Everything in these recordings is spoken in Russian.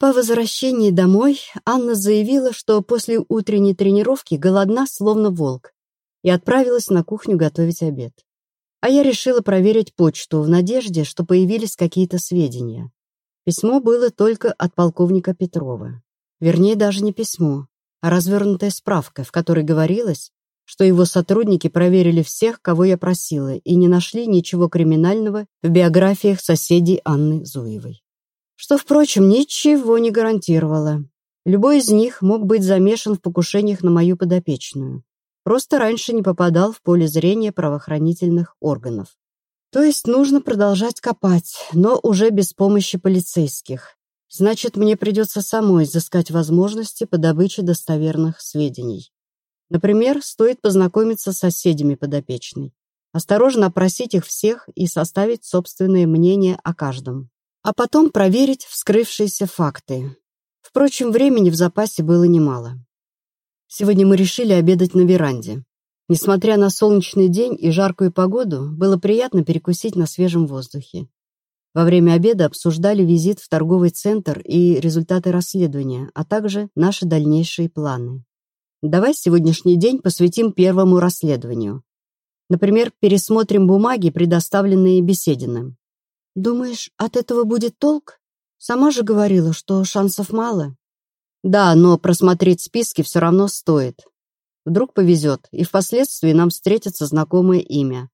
По возвращении домой Анна заявила, что после утренней тренировки голодна, словно волк, и отправилась на кухню готовить обед. А я решила проверить почту в надежде, что появились какие-то сведения. Письмо было только от полковника Петрова. Вернее, даже не письмо, а развернутая справка, в которой говорилось, что его сотрудники проверили всех, кого я просила, и не нашли ничего криминального в биографиях соседей Анны Зуевой. Что, впрочем, ничего не гарантировало. Любой из них мог быть замешан в покушениях на мою подопечную. Просто раньше не попадал в поле зрения правоохранительных органов. То есть нужно продолжать копать, но уже без помощи полицейских. Значит, мне придется самой изыскать возможности по добыче достоверных сведений. Например, стоит познакомиться с соседями подопечной, осторожно опросить их всех и составить собственное мнение о каждом. А потом проверить вскрывшиеся факты. Впрочем, времени в запасе было немало. Сегодня мы решили обедать на веранде. Несмотря на солнечный день и жаркую погоду, было приятно перекусить на свежем воздухе. Во время обеда обсуждали визит в торговый центр и результаты расследования, а также наши дальнейшие планы. Давай сегодняшний день посвятим первому расследованию. Например, пересмотрим бумаги, предоставленные Бесединым. Думаешь, от этого будет толк? Сама же говорила, что шансов мало. Да, но просмотреть списки все равно стоит. Вдруг повезет, и впоследствии нам встретится знакомое имя.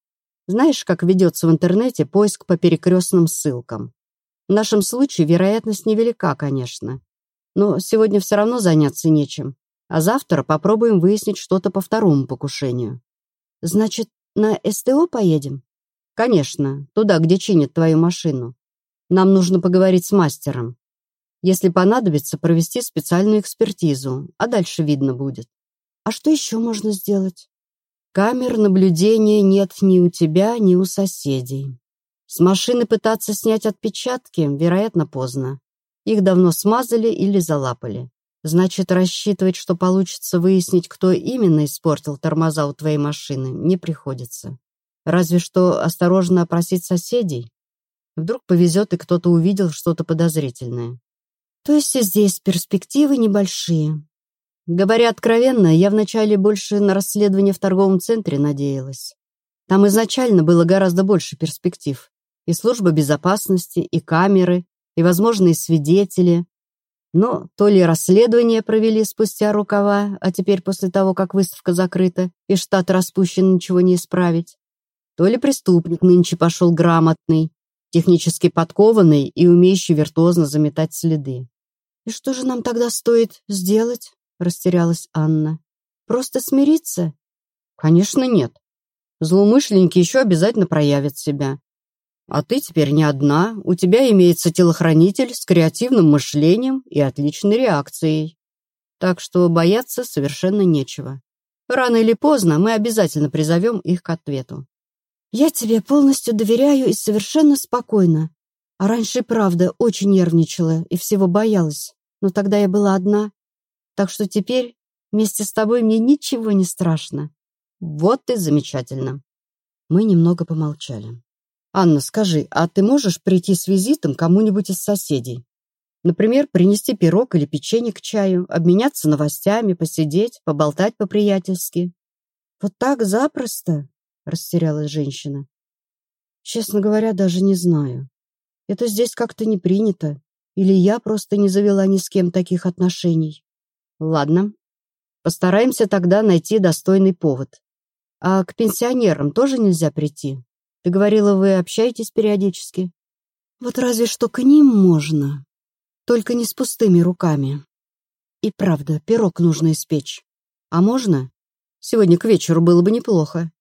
Знаешь, как ведется в интернете поиск по перекрестным ссылкам? В нашем случае вероятность невелика, конечно. Но сегодня все равно заняться нечем. А завтра попробуем выяснить что-то по второму покушению. Значит, на СТО поедем? Конечно, туда, где чинят твою машину. Нам нужно поговорить с мастером. Если понадобится, провести специальную экспертизу, а дальше видно будет. А что еще можно сделать? Камер наблюдения нет ни у тебя, ни у соседей. С машины пытаться снять отпечатки, вероятно, поздно. Их давно смазали или залапали. Значит, рассчитывать, что получится выяснить, кто именно испортил тормоза у твоей машины, не приходится. Разве что осторожно опросить соседей. Вдруг повезет, и кто-то увидел что-то подозрительное. То есть и здесь перспективы небольшие. Говоря откровенно, я вначале больше на расследование в торговом центре надеялась. Там изначально было гораздо больше перспектив. И служба безопасности, и камеры, и возможные свидетели. Но то ли расследование провели спустя рукава, а теперь после того, как выставка закрыта и штат распущен, ничего не исправить, то ли преступник нынче пошел грамотный, технически подкованный и умеющий виртуозно заметать следы. «И что же нам тогда стоит сделать?» — растерялась Анна. «Просто смириться?» «Конечно, нет. Злоумышленники еще обязательно проявят себя. А ты теперь не одна, у тебя имеется телохранитель с креативным мышлением и отличной реакцией. Так что бояться совершенно нечего. Рано или поздно мы обязательно призовем их к ответу. Я тебе полностью доверяю и совершенно спокойно. А раньше, правда, очень нервничала и всего боялась но тогда я была одна. Так что теперь вместе с тобой мне ничего не страшно. Вот и замечательно. Мы немного помолчали. Анна, скажи, а ты можешь прийти с визитом кому-нибудь из соседей? Например, принести пирог или печенье к чаю, обменяться новостями, посидеть, поболтать по-приятельски. Вот так запросто? Растерялась женщина. Честно говоря, даже не знаю. Это здесь как-то не принято. Или я просто не завела ни с кем таких отношений? Ладно. Постараемся тогда найти достойный повод. А к пенсионерам тоже нельзя прийти? Ты говорила, вы общаетесь периодически? Вот разве что к ним можно. Только не с пустыми руками. И правда, пирог нужно испечь. А можно? Сегодня к вечеру было бы неплохо.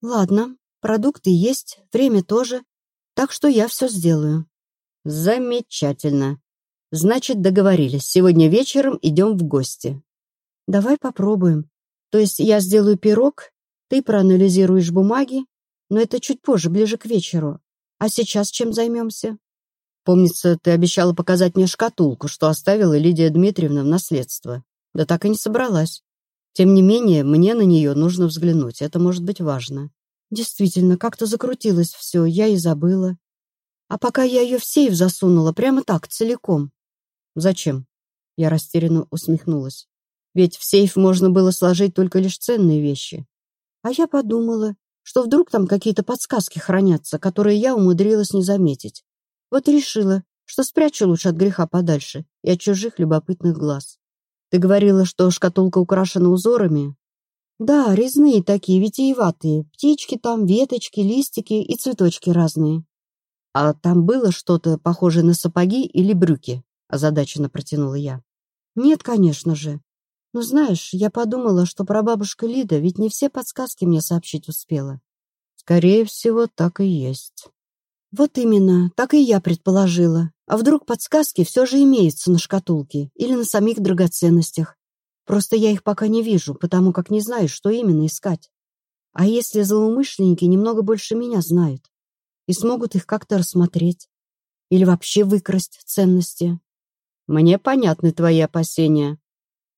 Ладно, продукты есть, время тоже, так что я все сделаю. Замечательно. Значит, договорились. Сегодня вечером идем в гости. Давай попробуем. То есть я сделаю пирог, ты проанализируешь бумаги, но это чуть позже, ближе к вечеру. А сейчас чем займемся? Помнится, ты обещала показать мне шкатулку, что оставила Лидия Дмитриевна в наследство. Да так и не собралась. Тем не менее, мне на нее нужно взглянуть. Это может быть важно. Действительно, как-то закрутилось все, я и забыла. А пока я ее в сейф засунула, прямо так, целиком. Зачем? Я растерянно усмехнулась. Ведь в сейф можно было сложить только лишь ценные вещи. А я подумала, что вдруг там какие-то подсказки хранятся, которые я умудрилась не заметить. Вот решила, что спрячу лучше от греха подальше и от чужих любопытных глаз. Ты говорила, что шкатулка украшена узорами? Да, резные такие, витиеватые. Птички там, веточки, листики и цветочки разные. А там было что-то похожее на сапоги или брюки? Озадаченно протянула я. Нет, конечно же. Но знаешь, я подумала, что прабабушка Лида ведь не все подсказки мне сообщить успела. Скорее всего, так и есть. Вот именно, так и я предположила. А вдруг подсказки все же имеются на шкатулке или на самих драгоценностях? Просто я их пока не вижу, потому как не знаю, что именно искать. А если злоумышленники немного больше меня знают и смогут их как-то рассмотреть? Или вообще выкрасть ценности? Мне понятны твои опасения.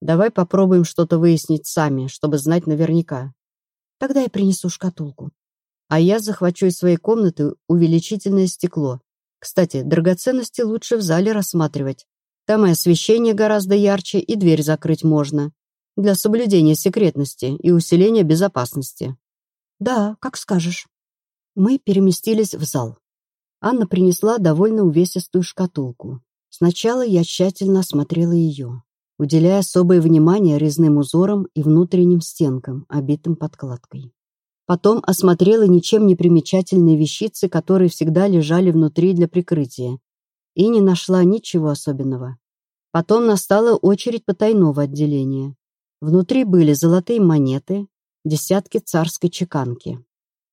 Давай попробуем что-то выяснить сами, чтобы знать наверняка. Тогда я принесу шкатулку. А я захвачу из своей комнаты увеличительное стекло. Кстати, драгоценности лучше в зале рассматривать. Там и освещение гораздо ярче, и дверь закрыть можно. Для соблюдения секретности и усиления безопасности. Да, как скажешь. Мы переместились в зал. Анна принесла довольно увесистую шкатулку. Сначала я тщательно осмотрела ее, уделяя особое внимание резным узорам и внутренним стенкам, обитым подкладкой. Потом осмотрела ничем не примечательные вещицы, которые всегда лежали внутри для прикрытия, и не нашла ничего особенного. Потом настала очередь потайного отделения. Внутри были золотые монеты, десятки царской чеканки.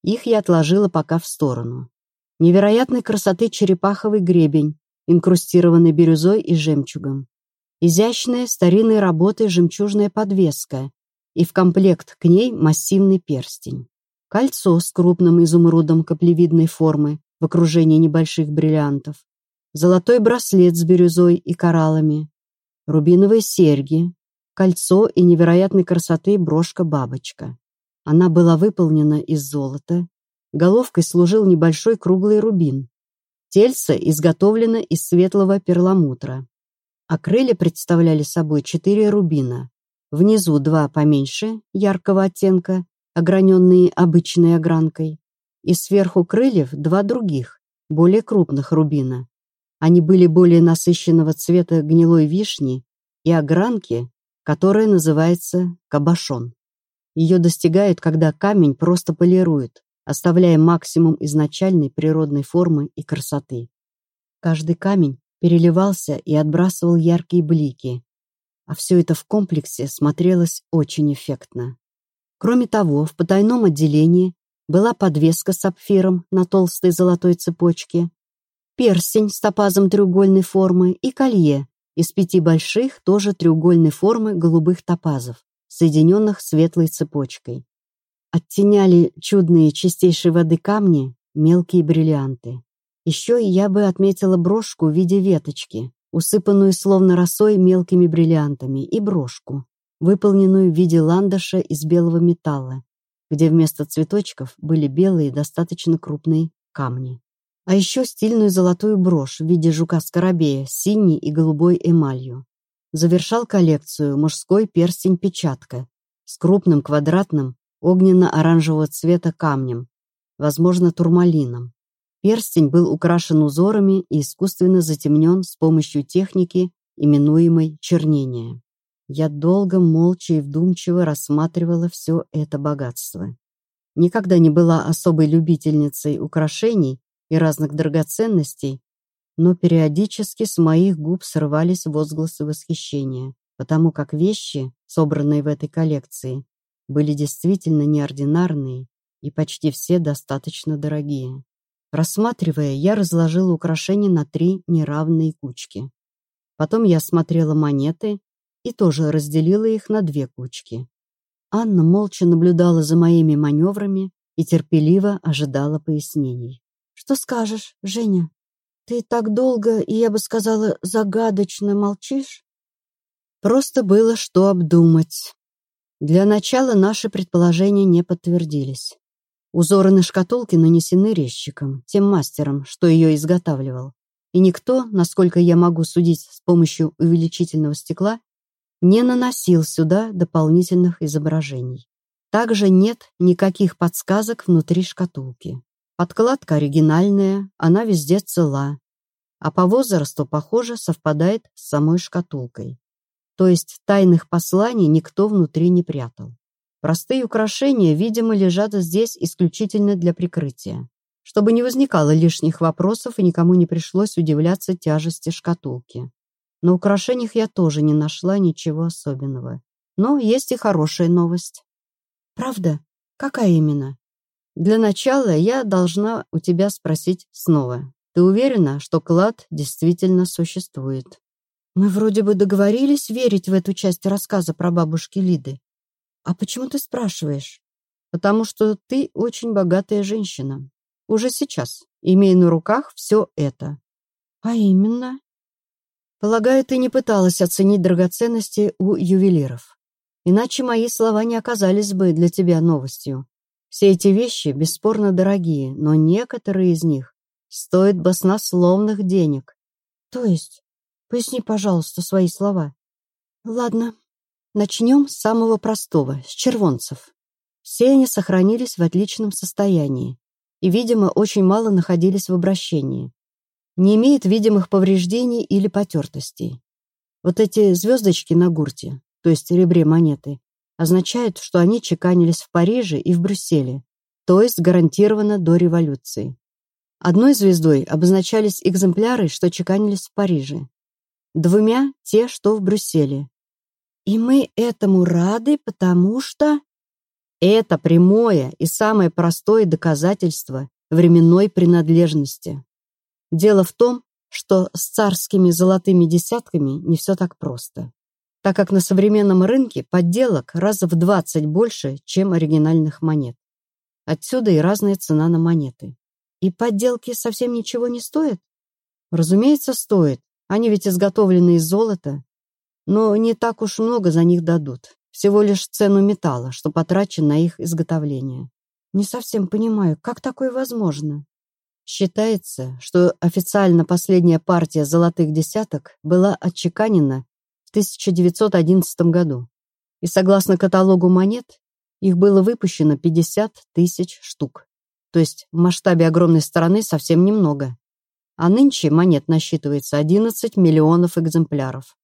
Их я отложила пока в сторону. Невероятной красоты черепаховый гребень, инкрустированный бирюзой и жемчугом. Изящная старинной работы жемчужная подвеска и в комплект к ней массивный перстень. Кольцо с крупным изумрудом каплевидной формы в окружении небольших бриллиантов. Золотой браслет с бирюзой и кораллами. Рубиновые серьги. Кольцо и невероятной красоты брошка-бабочка. Она была выполнена из золота. Головкой служил небольшой круглый рубин. Тельце изготовлено из светлого перламутра. А крылья представляли собой четыре рубина. Внизу два поменьше, яркого оттенка, ограненные обычной огранкой, и сверху крыльев два других, более крупных рубина. Они были более насыщенного цвета гнилой вишни и огранки, которая называется кабошон. Ее достигают, когда камень просто полируют, оставляя максимум изначальной природной формы и красоты. Каждый камень переливался и отбрасывал яркие блики, а все это в комплексе смотрелось очень эффектно. Кроме того, в потайном отделении была подвеска с сапфиром на толстой золотой цепочке, перстень с топазом треугольной формы и колье из пяти больших, тоже треугольной формы голубых топазов, соединенных светлой цепочкой. Оттеняли чудные чистейшей воды камни мелкие бриллианты. Еще я бы отметила брошку в виде веточки, усыпанную словно росой мелкими бриллиантами, и брошку, выполненную в виде ландаша из белого металла, где вместо цветочков были белые достаточно крупные камни. А еще стильную золотую брошь в виде жука-скоробея с синей и голубой эмалью. Завершал коллекцию мужской перстень-печатка с крупным квадратным огненно-оранжевого цвета камнем, возможно, турмалином. Перстень был украшен узорами и искусственно затемнен с помощью техники, именуемой чернение. Я долго, молча и вдумчиво рассматривала все это богатство. Никогда не была особой любительницей украшений и разных драгоценностей, но периодически с моих губ срывались возгласы восхищения, потому как вещи, собранные в этой коллекции, были действительно неординарные и почти все достаточно дорогие. Рассматривая, я разложила украшения на три неравные кучки. Потом я смотрела монеты и тоже разделила их на две кучки. Анна молча наблюдала за моими маневрами и терпеливо ожидала пояснений. «Что скажешь, Женя? Ты так долго, и я бы сказала, загадочно молчишь?» Просто было что обдумать. Для начала наши предположения не подтвердились. Узоры на шкатулке нанесены резчиком, тем мастером, что ее изготавливал. и никто, насколько я могу судить с помощью увеличительного стекла, не наносил сюда дополнительных изображений. Также нет никаких подсказок внутри шкатулки. Подкладка оригинальная, она везде цела, а по возрасту, похоже, совпадает с самой шкатулкой. То есть тайных посланий никто внутри не прятал. Простые украшения, видимо, лежат здесь исключительно для прикрытия, чтобы не возникало лишних вопросов и никому не пришлось удивляться тяжести шкатулки. На украшениях я тоже не нашла ничего особенного. Но есть и хорошая новость. Правда? Какая именно? Для начала я должна у тебя спросить снова. Ты уверена, что клад действительно существует? Мы вроде бы договорились верить в эту часть рассказа про бабушки Лиды. А почему ты спрашиваешь? Потому что ты очень богатая женщина. Уже сейчас, имея на руках все это. А именно? Полагаю, ты не пыталась оценить драгоценности у ювелиров. Иначе мои слова не оказались бы для тебя новостью. Все эти вещи бесспорно дорогие, но некоторые из них стоят баснословных денег. То есть, поясни, пожалуйста, свои слова. Ладно, начнем с самого простого, с червонцев. Все они сохранились в отличном состоянии и, видимо, очень мало находились в обращении не имеет видимых повреждений или потертостей. Вот эти звездочки на гурте, то есть ребре монеты, означают, что они чеканились в Париже и в Брюсселе, то есть гарантированно до революции. Одной звездой обозначались экземпляры, что чеканились в Париже, двумя — те, что в Брюсселе. И мы этому рады, потому что... Это прямое и самое простое доказательство временной принадлежности. Дело в том, что с царскими золотыми десятками не все так просто, так как на современном рынке подделок раза в 20 больше, чем оригинальных монет. Отсюда и разная цена на монеты. И подделки совсем ничего не стоят? Разумеется, стоят. Они ведь изготовлены из золота. Но не так уж много за них дадут. Всего лишь цену металла, что потрачен на их изготовление. Не совсем понимаю, как такое возможно? Считается, что официально последняя партия золотых десяток была отчеканена в 1911 году, и согласно каталогу монет, их было выпущено 50 тысяч штук. То есть в масштабе огромной страны совсем немного. А нынче монет насчитывается 11 миллионов экземпляров.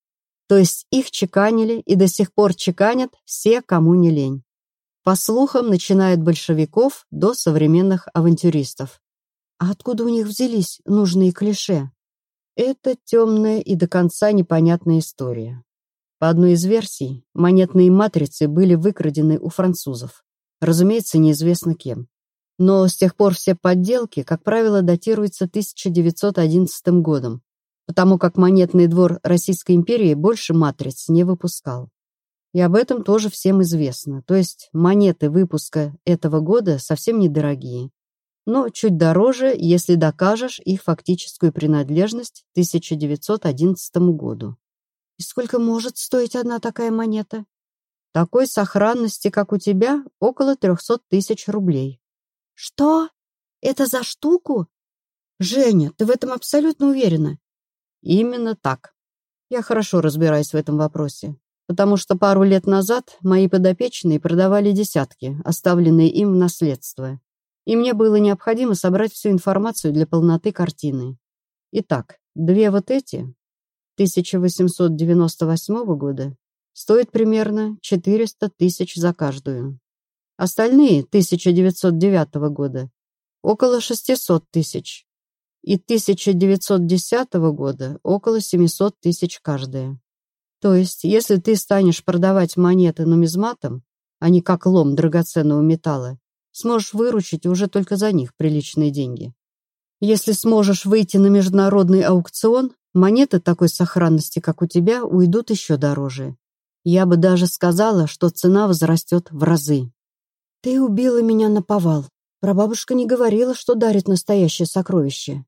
То есть их чеканили и до сих пор чеканят все, кому не лень. По слухам, начиная от большевиков до современных авантюристов. А откуда у них взялись нужные клише? Это темная и до конца непонятная история. По одной из версий, монетные матрицы были выкрадены у французов. Разумеется, неизвестно кем. Но с тех пор все подделки, как правило, датируются 1911 годом, потому как монетный двор Российской империи больше матриц не выпускал. И об этом тоже всем известно. То есть монеты выпуска этого года совсем недорогие но чуть дороже, если докажешь их фактическую принадлежность 1911 году. И сколько может стоить одна такая монета? Такой сохранности, как у тебя, около 300 тысяч рублей. Что? Это за штуку? Женя, ты в этом абсолютно уверена? Именно так. Я хорошо разбираюсь в этом вопросе, потому что пару лет назад мои подопечные продавали десятки, оставленные им в наследство и мне было необходимо собрать всю информацию для полноты картины. Итак, две вот эти, 1898 года, стоят примерно 400 тысяч за каждую. Остальные, 1909 года, около 600 тысяч. И 1910 года около 700 тысяч каждая. То есть, если ты станешь продавать монеты нумизматом, а не как лом драгоценного металла, сможешь выручить уже только за них приличные деньги. Если сможешь выйти на международный аукцион, монеты такой сохранности, как у тебя, уйдут еще дороже. Я бы даже сказала, что цена возрастет в разы. Ты убила меня на повал. Прабабушка не говорила, что дарит настоящее сокровище.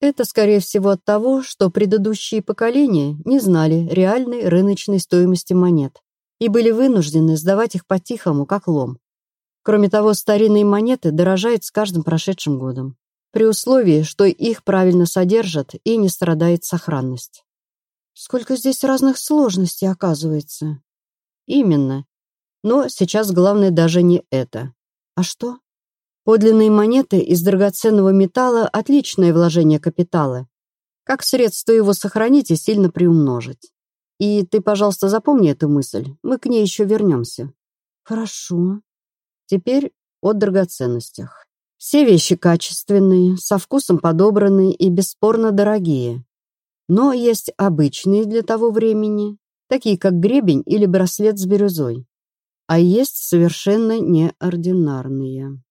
Это, скорее всего, от того, что предыдущие поколения не знали реальной рыночной стоимости монет и были вынуждены сдавать их по-тихому, как лом. Кроме того, старинные монеты дорожают с каждым прошедшим годом. при условии, что их правильно содержат и не страдает сохранность. Сколько здесь разных сложностей оказывается. Именно. Но сейчас главное даже не это. А что? Подлинные монеты из драгоценного металла – отличное вложение капитала. Как средство его сохранить и сильно приумножить. И ты, пожалуйста, запомни эту мысль. Мы к ней еще вернемся. Хорошо. Теперь о драгоценностях. Все вещи качественные, со вкусом подобранные и бесспорно дорогие. Но есть обычные для того времени, такие как гребень или браслет с бирюзой. А есть совершенно неординарные.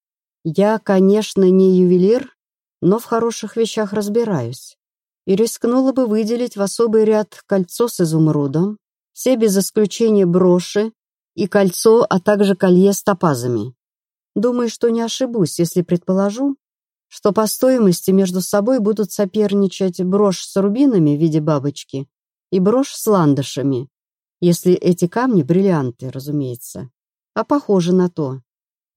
Я, конечно, не ювелир, но в хороших вещах разбираюсь. И рискнула бы выделить в особый ряд кольцо с изумрудом, все без исключения броши и кольцо, а также колье с топазами. Думаю, что не ошибусь, если предположу, что по стоимости между собой будут соперничать брошь с рубинами в виде бабочки и брошь с ландышами, если эти камни бриллианты, разумеется, а похожи на то.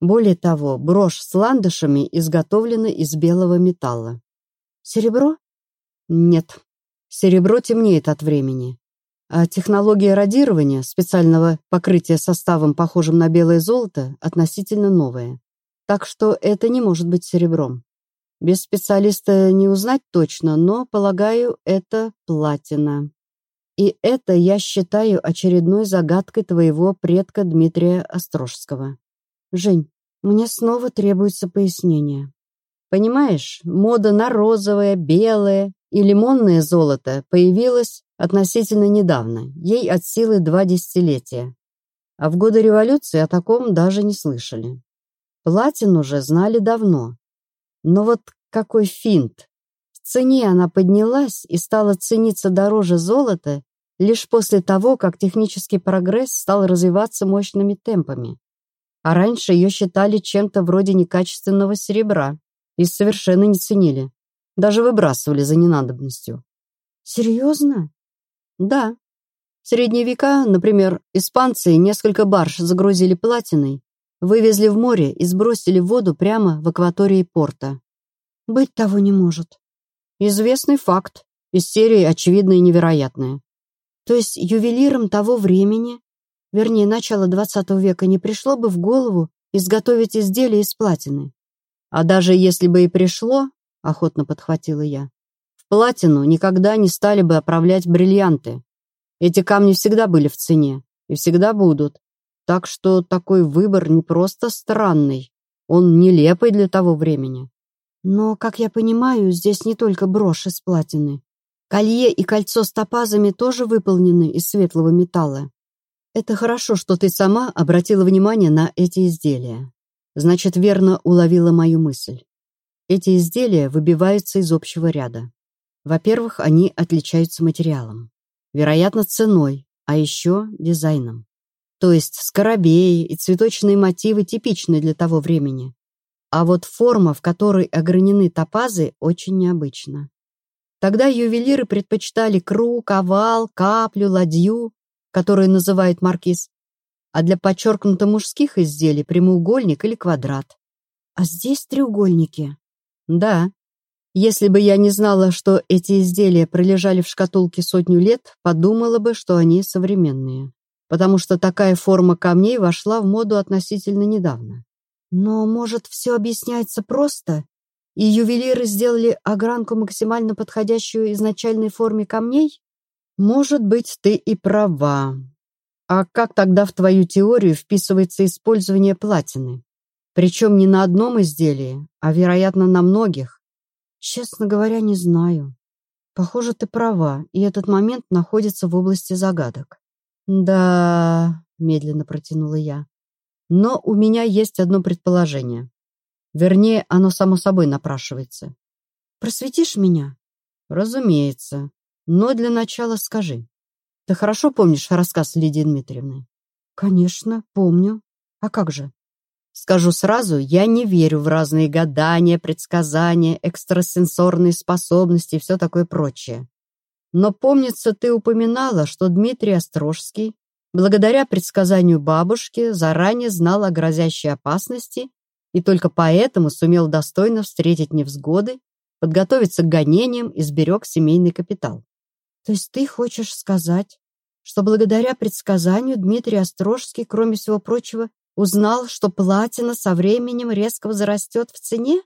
Более того, брошь с ландышами изготовлена из белого металла. Серебро? Нет. Серебро темнеет от времени. А технология радирования, специального покрытия составом, похожим на белое золото, относительно новая. Так что это не может быть серебром. Без специалиста не узнать точно, но, полагаю, это платина. И это я считаю очередной загадкой твоего предка Дмитрия Острожского. Жень, мне снова требуется пояснение. Понимаешь, мода на розовое, белое и лимонное золото появилась относительно недавно, ей от силы два десятилетия. А в годы революции о таком даже не слышали. Платин уже знали давно. Но вот какой финт! В цене она поднялась и стала цениться дороже золота лишь после того, как технический прогресс стал развиваться мощными темпами а раньше ее считали чем-то вроде некачественного серебра и совершенно не ценили. Даже выбрасывали за ненадобностью. Серьезно? Да. В средние века, например, испанцы несколько барж загрузили платиной, вывезли в море и сбросили в воду прямо в акватории порта. Быть того не может. Известный факт, из серии «Очевидное и невероятное». То есть ювелирам того времени вернее, начала XX века, не пришло бы в голову изготовить изделие из платины. А даже если бы и пришло, охотно подхватила я, в платину никогда не стали бы оправлять бриллианты. Эти камни всегда были в цене и всегда будут. Так что такой выбор не просто странный, он нелепый для того времени. Но, как я понимаю, здесь не только брошь из платины. Колье и кольцо с топазами тоже выполнены из светлого металла. Это хорошо, что ты сама обратила внимание на эти изделия. Значит, верно уловила мою мысль. Эти изделия выбиваются из общего ряда. Во-первых, они отличаются материалом. Вероятно, ценой, а еще дизайном. То есть скоробеи и цветочные мотивы типичны для того времени. А вот форма, в которой огранены топазы, очень необычна. Тогда ювелиры предпочитали круг, овал, каплю, ладью, которые называет маркиз, а для подчеркнуто мужских изделий прямоугольник или квадрат. А здесь треугольники? Да. Если бы я не знала, что эти изделия пролежали в шкатулке сотню лет, подумала бы, что они современные. Потому что такая форма камней вошла в моду относительно недавно. Но, может, все объясняется просто, и ювелиры сделали огранку максимально подходящую изначальной форме камней? Может быть, ты и права. А как тогда в твою теорию вписывается использование платины? Причем не на одном изделии, а, вероятно, на многих. Честно говоря, не знаю. Похоже, ты права, и этот момент находится в области загадок. Да, медленно протянула я. Но у меня есть одно предположение. Вернее, оно само собой напрашивается. Просветишь меня? Разумеется. Но для начала скажи. Ты хорошо помнишь рассказ Лидии Дмитриевны? Конечно, помню. А как же? Скажу сразу, я не верю в разные гадания, предсказания, экстрасенсорные способности и все такое прочее. Но помнится, ты упоминала, что Дмитрий Острожский, благодаря предсказанию бабушки, заранее знал о грозящей опасности и только поэтому сумел достойно встретить невзгоды, подготовиться к гонениям и сберег семейный капитал. То есть ты хочешь сказать, что благодаря предсказанию Дмитрий Острожский, кроме всего прочего, узнал, что платина со временем резко возрастет в цене?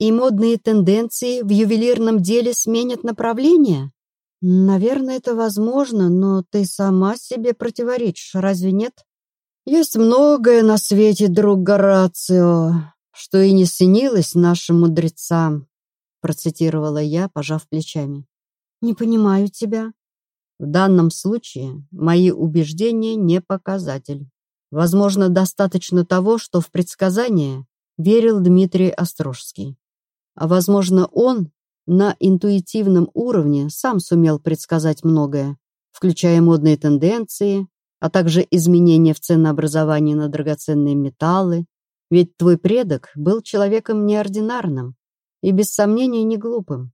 И модные тенденции в ювелирном деле сменят направление? Наверное, это возможно, но ты сама себе противоречишь, разве нет? Есть многое на свете, друг Горацио, что и не снилось нашим мудрецам, процитировала я, пожав плечами. Не понимаю тебя. В данном случае мои убеждения не показатель. Возможно, достаточно того, что в предсказание верил Дмитрий Острожский. А возможно, он на интуитивном уровне сам сумел предсказать многое, включая модные тенденции, а также изменения в ценообразовании на драгоценные металлы. Ведь твой предок был человеком неординарным и, без сомнения, не глупым.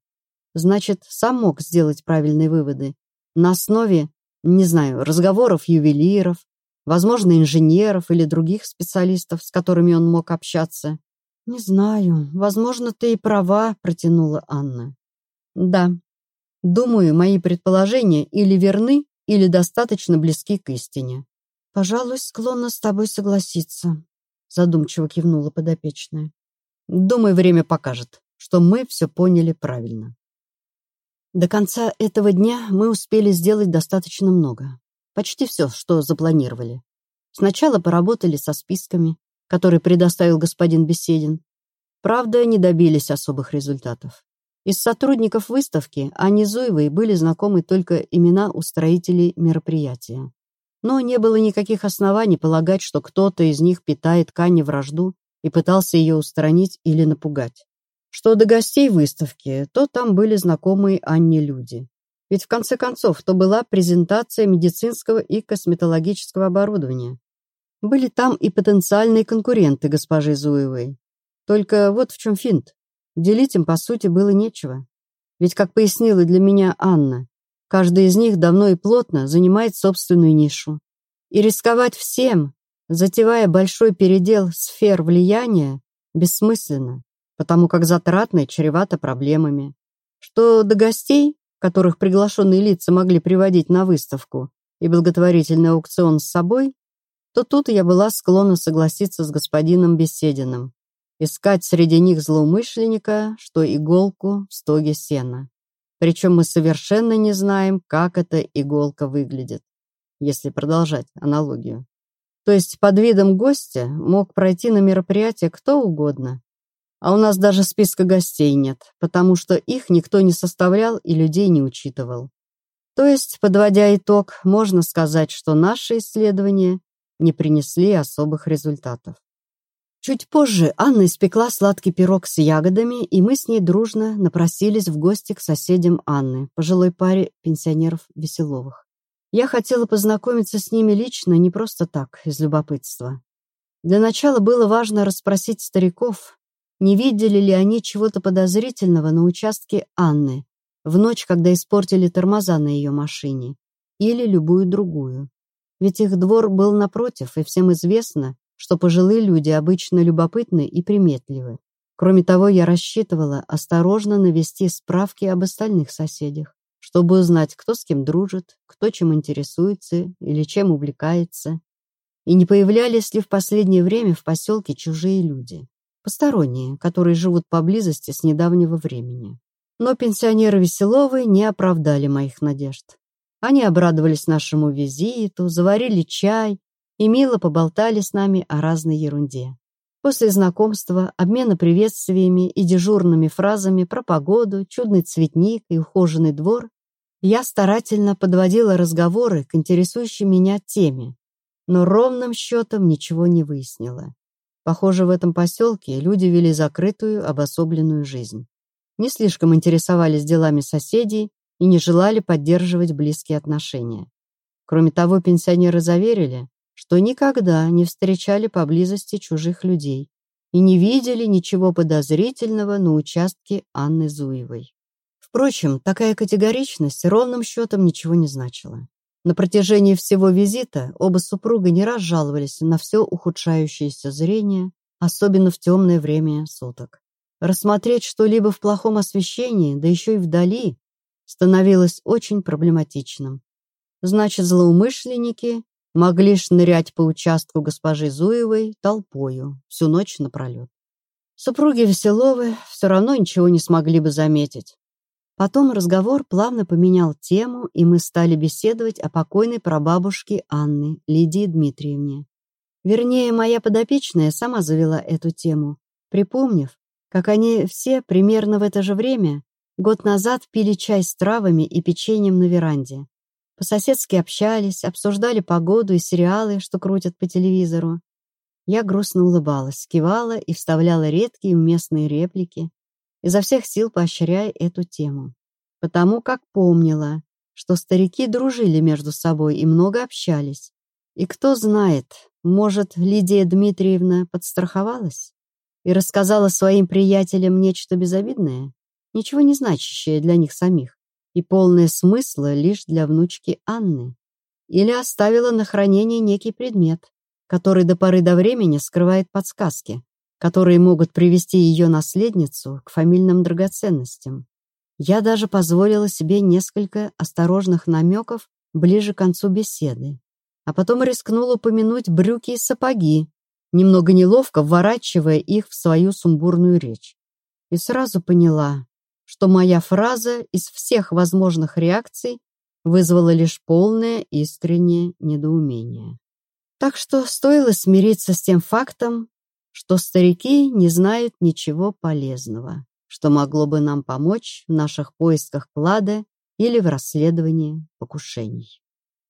Значит, сам мог сделать правильные выводы на основе, не знаю, разговоров ювелиров, возможно, инженеров или других специалистов, с которыми он мог общаться. «Не знаю. Возможно, ты и права», — протянула Анна. «Да. Думаю, мои предположения или верны, или достаточно близки к истине». «Пожалуй, склонна с тобой согласиться», — задумчиво кивнула подопечная. «Думаю, время покажет, что мы все поняли правильно». До конца этого дня мы успели сделать достаточно много. Почти все, что запланировали. Сначала поработали со списками, которые предоставил господин Беседин. Правда, не добились особых результатов. Из сотрудников выставки Анне Зуевой были знакомы только имена устроителей мероприятия. Но не было никаких оснований полагать, что кто-то из них питает к Анне вражду и пытался ее устранить или напугать. Что до гостей выставки, то там были знакомые Анне люди. Ведь в конце концов, то была презентация медицинского и косметологического оборудования. Были там и потенциальные конкуренты госпожи Зуевой. Только вот в чем финт. Делить им, по сути, было нечего. Ведь, как пояснила для меня Анна, каждый из них давно и плотно занимает собственную нишу. И рисковать всем, затевая большой передел сфер влияния, бессмысленно, потому как затратно и чревато проблемами. Что до гостей, которых приглашенные лица могли приводить на выставку и благотворительный аукцион с собой, то тут я была склонна согласиться с господином Бесединым искать среди них злоумышленника, что иголку в стоге сена. Причем мы совершенно не знаем, как эта иголка выглядит, если продолжать аналогию. То есть под видом гостя мог пройти на мероприятие кто угодно. А у нас даже списка гостей нет, потому что их никто не составлял и людей не учитывал. То есть, подводя итог, можно сказать, что наши исследования не принесли особых результатов. Чуть позже Анна испекла сладкий пирог с ягодами, и мы с ней дружно напросились в гости к соседям Анны, пожилой паре пенсионеров Веселовых. Я хотела познакомиться с ними лично, не просто так, из любопытства. Для начала было важно расспросить стариков, не видели ли они чего-то подозрительного на участке Анны в ночь, когда испортили тормоза на ее машине, или любую другую. Ведь их двор был напротив, и всем известно, что пожилые люди обычно любопытны и приметливы. Кроме того, я рассчитывала осторожно навести справки об остальных соседях, чтобы узнать, кто с кем дружит, кто чем интересуется или чем увлекается, и не появлялись ли в последнее время в поселке чужие люди, посторонние, которые живут поблизости с недавнего времени. Но пенсионеры Веселовы не оправдали моих надежд. Они обрадовались нашему визиту, заварили чай и мило поболтали с нами о разной ерунде. После знакомства, обмена приветствиями и дежурными фразами про погоду, чудный цветник и ухоженный двор, я старательно подводила разговоры к интересующей меня теме, но ровным счетом ничего не выяснила. Похоже, в этом поселке люди вели закрытую, обособленную жизнь. Не слишком интересовались делами соседей и не желали поддерживать близкие отношения. Кроме того, пенсионеры заверили, что никогда не встречали поблизости чужих людей и не видели ничего подозрительного на участке Анны Зуевой. Впрочем, такая категоричность ровным счетом ничего не значила. На протяжении всего визита оба супруга не раз жаловались на все ухудшающееся зрение, особенно в темное время суток. Рассмотреть что-либо в плохом освещении, да еще и вдали, становилось очень проблематичным. Значит, злоумышленники могли шнырять по участку госпожи Зуевой толпою всю ночь напролет. Супруги Веселовы все равно ничего не смогли бы заметить. Потом разговор плавно поменял тему, и мы стали беседовать о покойной прабабушке Анны, Лидии Дмитриевне. Вернее, моя подопечная сама завела эту тему, припомнив, как они все примерно в это же время год назад пили чай с травами и печеньем на веранде. По-соседски общались, обсуждали погоду и сериалы, что крутят по телевизору. Я грустно улыбалась, кивала и вставляла редкие уместные реплики, изо всех сил поощряя эту тему. Потому как помнила, что старики дружили между собой и много общались. И кто знает, может, Лидия Дмитриевна подстраховалась? и рассказала своим приятелям нечто безобидное, ничего не значащее для них самих и полное смысла лишь для внучки Анны, или оставила на хранение некий предмет, который до поры до времени скрывает подсказки, которые могут привести ее наследницу к фамильным драгоценностям. Я даже позволила себе несколько осторожных намеков ближе к концу беседы, а потом рискнула упомянуть брюки и сапоги, немного неловко вворачивая их в свою сумбурную речь. И сразу поняла, что моя фраза из всех возможных реакций вызвала лишь полное искреннее недоумение. Так что стоило смириться с тем фактом, что старики не знают ничего полезного, что могло бы нам помочь в наших поисках клада или в расследовании покушений.